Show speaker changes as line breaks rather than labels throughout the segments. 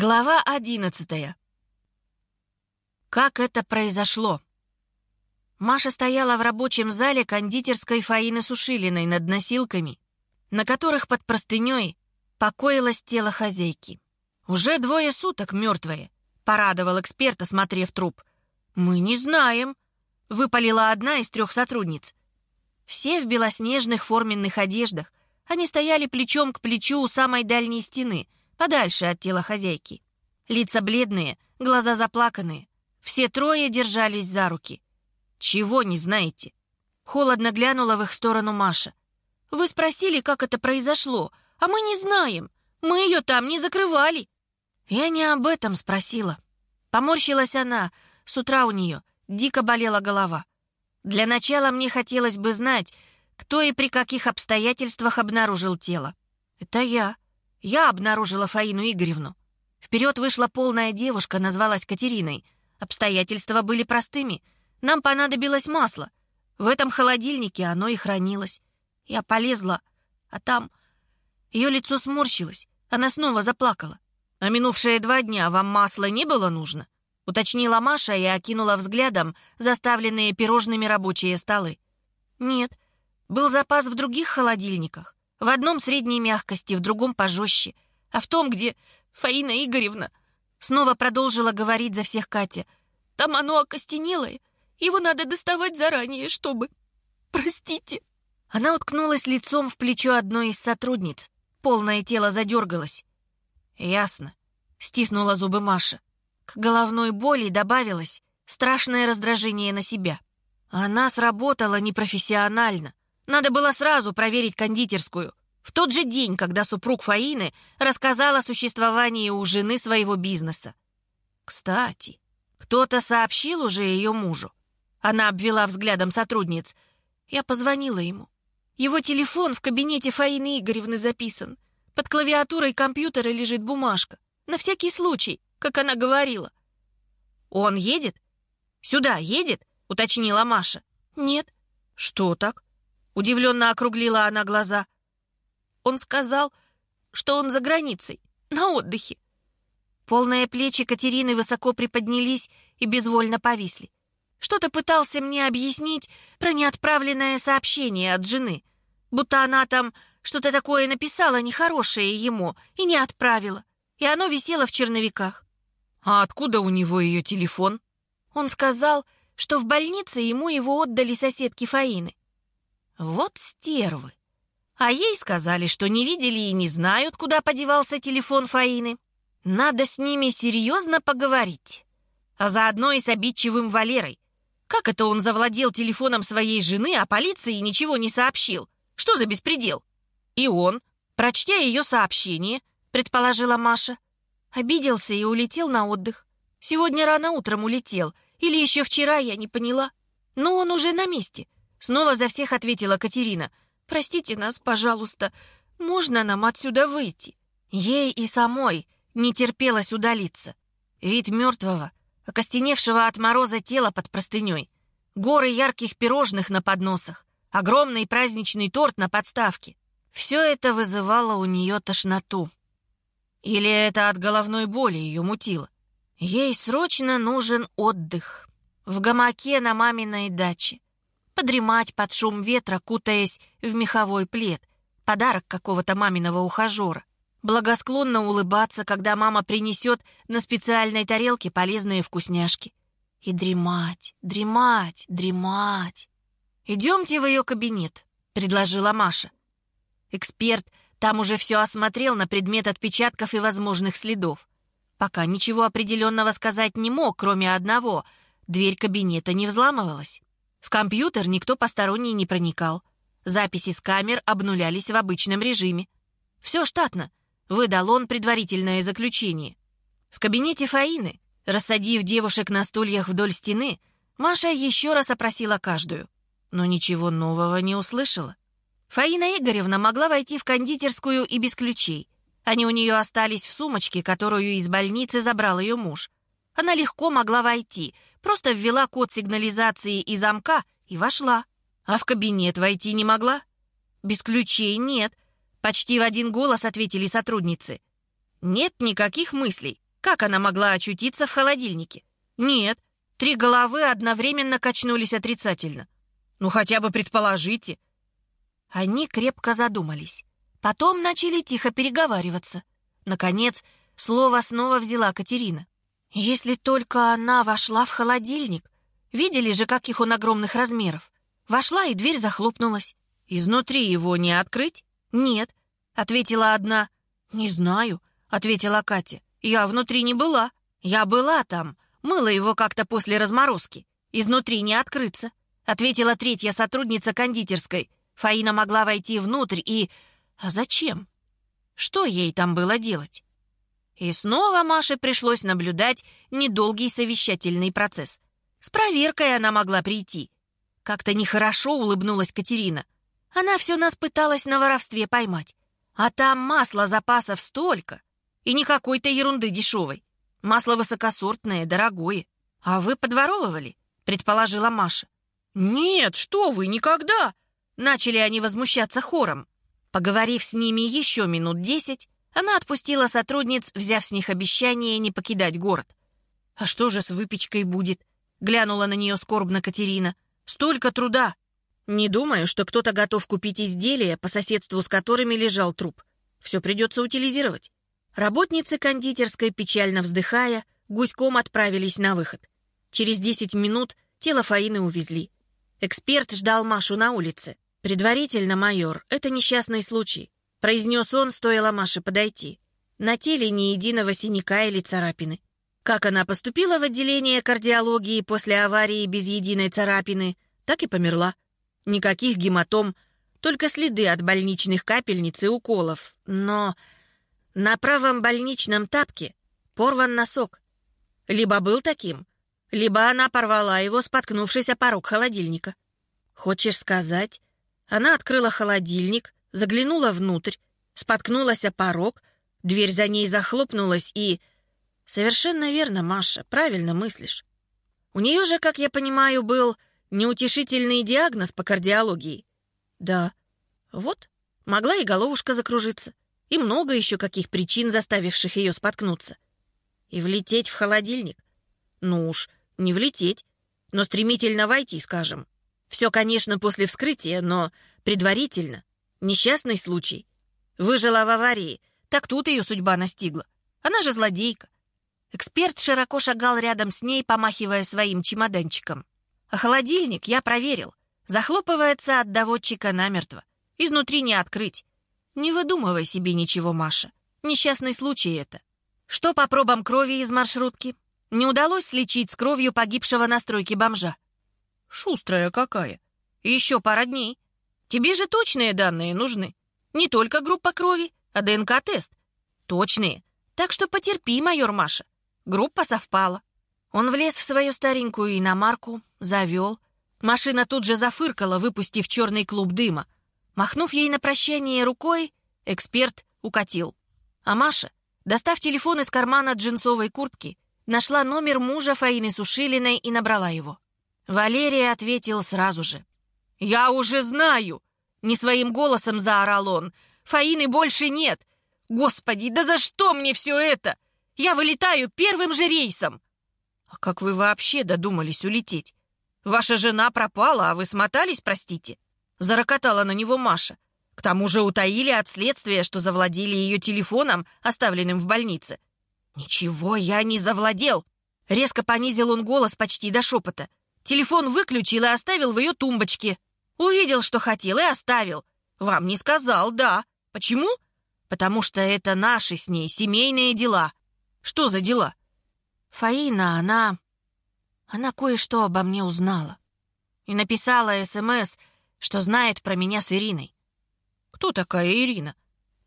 Глава одиннадцатая. Как это произошло? Маша стояла в рабочем зале кондитерской Фаины Сушилиной над носилками, на которых под простыней покоилось тело хозяйки. «Уже двое суток мертвое», — порадовал эксперт, осмотрев труп. «Мы не знаем», — выпалила одна из трех сотрудниц. Все в белоснежных форменных одеждах. Они стояли плечом к плечу у самой дальней стены — подальше от тела хозяйки. Лица бледные, глаза заплаканные. Все трое держались за руки. «Чего не знаете?» Холодно глянула в их сторону Маша. «Вы спросили, как это произошло, а мы не знаем. Мы ее там не закрывали». «Я не об этом спросила». Поморщилась она. С утра у нее дико болела голова. Для начала мне хотелось бы знать, кто и при каких обстоятельствах обнаружил тело. «Это я», я обнаружила Фаину Игоревну. Вперед вышла полная девушка, назвалась Катериной. Обстоятельства были простыми. Нам понадобилось масло. В этом холодильнике оно и хранилось. Я полезла, а там... Ее лицо сморщилось. Она снова заплакала. «А минувшие два дня вам масла не было нужно?» Уточнила Маша и окинула взглядом заставленные пирожными рабочие столы. «Нет, был запас в других холодильниках. В одном средней мягкости, в другом пожестче. А в том, где Фаина Игоревна... Снова продолжила говорить за всех Катя. Там оно окостенелое. Его надо доставать заранее, чтобы... Простите. Она уткнулась лицом в плечо одной из сотрудниц. Полное тело задергалось. «Ясно», — стиснула зубы Маша. К головной боли добавилось страшное раздражение на себя. Она сработала непрофессионально. Надо было сразу проверить кондитерскую. В тот же день, когда супруг Фаины рассказал о существовании у жены своего бизнеса. Кстати, кто-то сообщил уже ее мужу. Она обвела взглядом сотрудниц. Я позвонила ему. Его телефон в кабинете Фаины Игоревны записан. Под клавиатурой компьютера лежит бумажка. На всякий случай, как она говорила. «Он едет? Сюда едет?» — уточнила Маша. «Нет». «Что так?» Удивленно округлила она глаза. Он сказал, что он за границей, на отдыхе. Полные плечи Катерины высоко приподнялись и безвольно повисли. Что-то пытался мне объяснить про неотправленное сообщение от жены, будто она там что-то такое написала нехорошее ему и не отправила, и оно висело в черновиках. А откуда у него ее телефон? Он сказал, что в больнице ему его отдали соседки Фаины. Вот стервы. А ей сказали, что не видели и не знают, куда подевался телефон Фаины. Надо с ними серьезно поговорить. А заодно и с обидчивым Валерой. Как это он завладел телефоном своей жены, а полиции ничего не сообщил? Что за беспредел? И он, прочтя ее сообщение, предположила Маша, обиделся и улетел на отдых. Сегодня рано утром улетел, или еще вчера, я не поняла. Но он уже на месте — Снова за всех ответила Катерина. «Простите нас, пожалуйста, можно нам отсюда выйти?» Ей и самой не терпелось удалиться. Вид мертвого, окостеневшего от мороза тела под простыней, горы ярких пирожных на подносах, огромный праздничный торт на подставке. Все это вызывало у нее тошноту. Или это от головной боли ее мутило. Ей срочно нужен отдых. В гамаке на маминой даче подремать под шум ветра, кутаясь в меховой плед, подарок какого-то маминого ухажера, благосклонно улыбаться, когда мама принесет на специальной тарелке полезные вкусняшки. И дремать, дремать, дремать. «Идемте в ее кабинет», — предложила Маша. Эксперт там уже все осмотрел на предмет отпечатков и возможных следов. Пока ничего определенного сказать не мог, кроме одного — дверь кабинета не взламывалась. В компьютер никто посторонний не проникал. Записи с камер обнулялись в обычном режиме. Все штатно. Выдал он предварительное заключение. В кабинете Фаины, рассадив девушек на стульях вдоль стены, Маша еще раз опросила каждую. Но ничего нового не услышала. Фаина Игоревна могла войти в кондитерскую и без ключей. Они у нее остались в сумочке, которую из больницы забрал ее муж. Она легко могла войти — Просто ввела код сигнализации и замка и вошла. А в кабинет войти не могла? Без ключей нет. Почти в один голос ответили сотрудницы. Нет никаких мыслей. Как она могла очутиться в холодильнике? Нет, три головы одновременно качнулись отрицательно. Ну хотя бы предположите. Они крепко задумались. Потом начали тихо переговариваться. Наконец, слово снова взяла Катерина. Если только она вошла в холодильник. Видели же, каких он огромных размеров. Вошла, и дверь захлопнулась. Изнутри его не открыть? Нет, ответила одна. Не знаю, ответила Катя. Я внутри не была. Я была там. Мыла его как-то после разморозки. Изнутри не открыться. Ответила третья сотрудница кондитерской. Фаина могла войти внутрь и... А зачем? Что ей там было делать? И снова Маше пришлось наблюдать недолгий совещательный процесс. С проверкой она могла прийти. Как-то нехорошо улыбнулась Катерина. Она все нас пыталась на воровстве поймать. А там масла запасов столько. И не какой-то ерунды дешевой. Масло высокосортное, дорогое. А вы подворовывали? Предположила Маша. Нет, что вы, никогда! Начали они возмущаться хором. Поговорив с ними еще минут десять, она отпустила сотрудниц, взяв с них обещание не покидать город. «А что же с выпечкой будет?» — глянула на нее скорбно Катерина. «Столько труда! Не думаю, что кто-то готов купить изделия, по соседству с которыми лежал труп. Все придется утилизировать». Работницы кондитерской, печально вздыхая, гуськом отправились на выход. Через десять минут тело Фаины увезли. Эксперт ждал Машу на улице. «Предварительно, майор, это несчастный случай», — произнес он, стоило Маше подойти. На теле ни единого синяка или царапины. Как она поступила в отделение кардиологии после аварии без единой царапины, так и померла. Никаких гематом, только следы от больничных капельниц и уколов. Но на правом больничном тапке порван носок. Либо был таким, либо она порвала его, споткнувшись о порог холодильника. Хочешь сказать, она открыла холодильник, заглянула внутрь, споткнулась о порог, дверь за ней захлопнулась и... Совершенно верно, Маша, правильно мыслишь. У нее же, как я понимаю, был неутешительный диагноз по кардиологии. Да, вот, могла и головушка закружиться, и много еще каких причин, заставивших ее споткнуться. И влететь в холодильник? Ну уж, не влететь, но стремительно войти, скажем. Все, конечно, после вскрытия, но предварительно. Несчастный случай. Выжила в аварии, так тут ее судьба настигла. Она же злодейка. Эксперт широко шагал рядом с ней, помахивая своим чемоданчиком. А холодильник я проверил. Захлопывается от доводчика намертво. Изнутри не открыть. Не выдумывай себе ничего, Маша. Несчастный случай это. Что по пробам крови из маршрутки? Не удалось слечить с кровью погибшего на стройке бомжа. Шустрая какая. Еще пара дней. Тебе же точные данные нужны. Не только группа крови, а ДНК-тест. Точные. Так что потерпи, майор Маша. Группа совпала. Он влез в свою старенькую иномарку, завел. Машина тут же зафыркала, выпустив черный клуб дыма. Махнув ей на прощание рукой, эксперт укатил. А Маша, достав телефон из кармана джинсовой куртки, нашла номер мужа Фаины Сушилиной и набрала его. Валерия ответил сразу же. «Я уже знаю!» — не своим голосом заорал он. «Фаины больше нет! Господи, да за что мне все это? Я вылетаю первым же рейсом!» «А как вы вообще додумались улететь? Ваша жена пропала, а вы смотались, простите?» Зарокотала на него Маша. К тому же утаили от следствия, что завладели ее телефоном, оставленным в больнице. «Ничего я не завладел!» Резко понизил он голос почти до шепота. Телефон выключил и оставил в ее тумбочке. Увидел, что хотел, и оставил. Вам не сказал, да. Почему? Потому что это наши с ней семейные дела. Что за дела? Фаина, она... Она кое-что обо мне узнала. И написала СМС, что знает про меня с Ириной. Кто такая Ирина?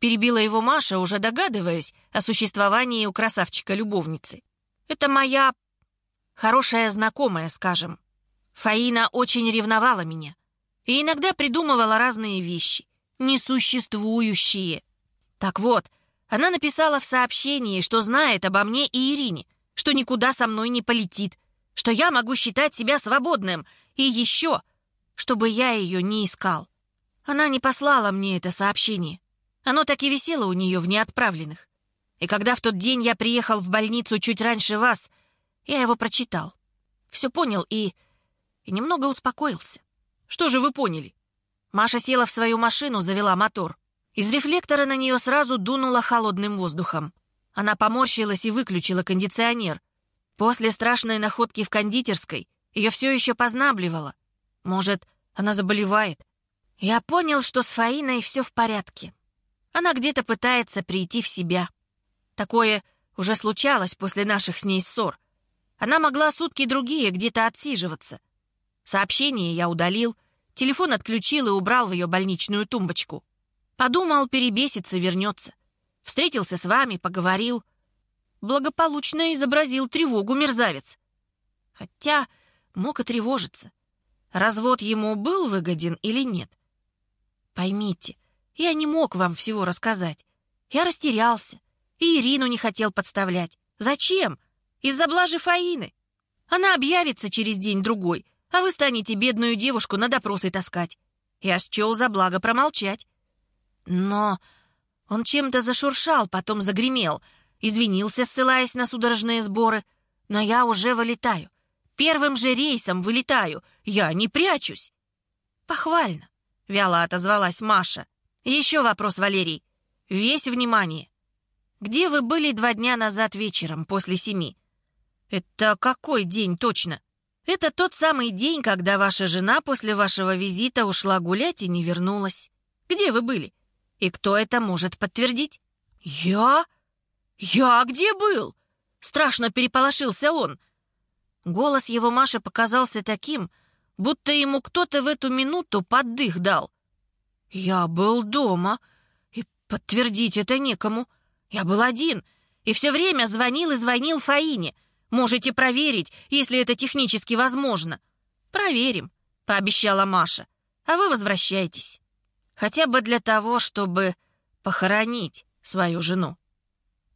Перебила его Маша, уже догадываясь о существовании у красавчика-любовницы. Это моя хорошая знакомая, скажем. Фаина очень ревновала меня и иногда придумывала разные вещи, несуществующие. Так вот, она написала в сообщении, что знает обо мне и Ирине, что никуда со мной не полетит, что я могу считать себя свободным, и еще, чтобы я ее не искал. Она не послала мне это сообщение. Оно так и висело у нее в неотправленных. И когда в тот день я приехал в больницу чуть раньше вас, я его прочитал. Все понял и... и немного успокоился. Что же вы поняли? Маша села в свою машину, завела мотор. Из рефлектора на нее сразу дунуло холодным воздухом. Она поморщилась и выключила кондиционер. После страшной находки в кондитерской ее все еще познабливало. Может, она заболевает? Я понял, что с Фаиной все в порядке. Она где-то пытается прийти в себя. Такое уже случалось после наших с ней ссор. Она могла сутки другие где-то отсиживаться. Сообщение я удалил, телефон отключил и убрал в ее больничную тумбочку. Подумал, перебесится, вернется. Встретился с вами, поговорил. Благополучно изобразил тревогу мерзавец. Хотя мог и тревожиться. Развод ему был выгоден или нет? Поймите, я не мог вам всего рассказать. Я растерялся. И Ирину не хотел подставлять. Зачем? Из-за блажи Фаины. Она объявится через день-другой, а вы станете бедную девушку на допросы таскать. Я счел за благо промолчать. Но он чем-то зашуршал, потом загремел, извинился, ссылаясь на судорожные сборы. Но я уже вылетаю. Первым же рейсом вылетаю. Я не прячусь. Похвально, вяло отозвалась Маша. Еще вопрос, Валерий. Весь внимание. Где вы были два дня назад вечером, после семи? Это какой день точно? Это тот самый день, когда ваша жена после вашего визита ушла гулять и не вернулась. Где вы были? И кто это может подтвердить? Я? Я где был? Страшно переполошился он. Голос его Маши показался таким, будто ему кто-то в эту минуту поддых дал. Я был дома, и подтвердить это некому. Я был один, и все время звонил и звонил Фаине — Можете проверить, если это технически возможно. Проверим, пообещала Маша. А вы возвращайтесь. Хотя бы для того, чтобы похоронить свою жену.